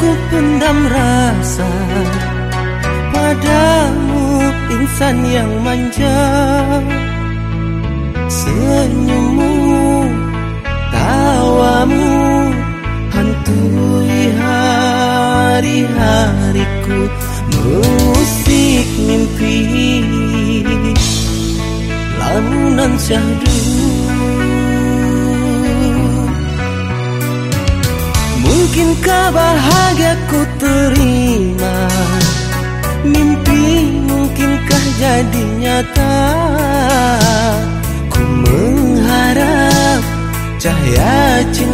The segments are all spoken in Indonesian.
ku pendam rasa Padamu insan yang manja. Senyummu, tawamu Hantui hari-hariku. Musik mimpi Lamunan syahdu Mungkinkah bahagia ku terima. Mimpi mungkinkah jadi nyata? Ku mengharap cahaya cinta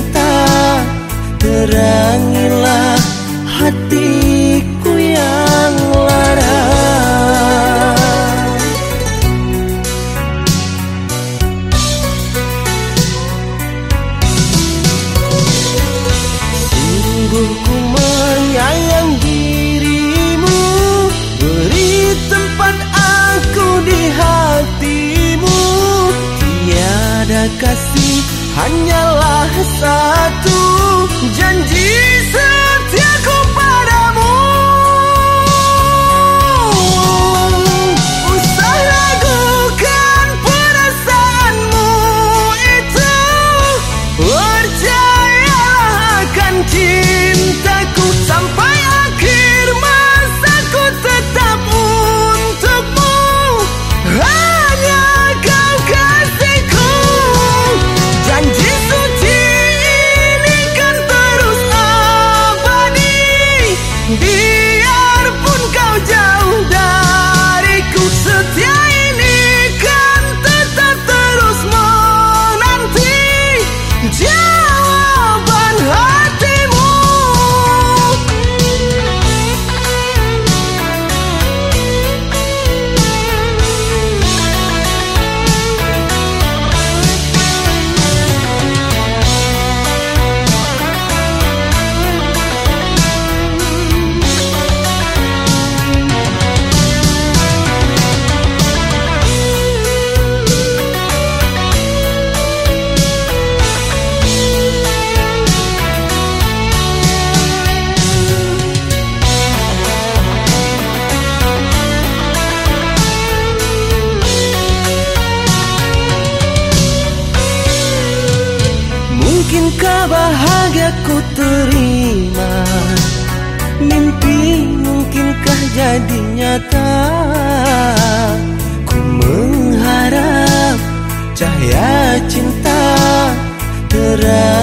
kasih hanyalah satu Janji bahagia ku terima. Mimpi mungkinkah jadi nyata? Ku mengharap cahaya cinta Terangilah